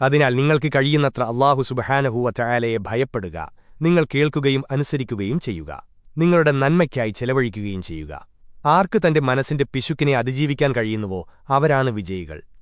അതിനാൽ നിങ്ങൾക്ക് കഴിയുന്നത്ര അള്ളാഹു സുബഹാനഹൂവ ചായാലയെ ഭയപ്പെടുക നിങ്ങൾ കേൾക്കുകയും അനുസരിക്കുകയും ചെയ്യുക നിങ്ങളുടെ നന്മയ്ക്കായി ചെലവഴിക്കുകയും ചെയ്യുക. ആർക്ക് തന്റെ മനസ്സിന്റെ പിശുക്കിനെ അതിജീവിക്കാൻ കഴിയുന്നുവോ അവരാണ് വിജയികൾ.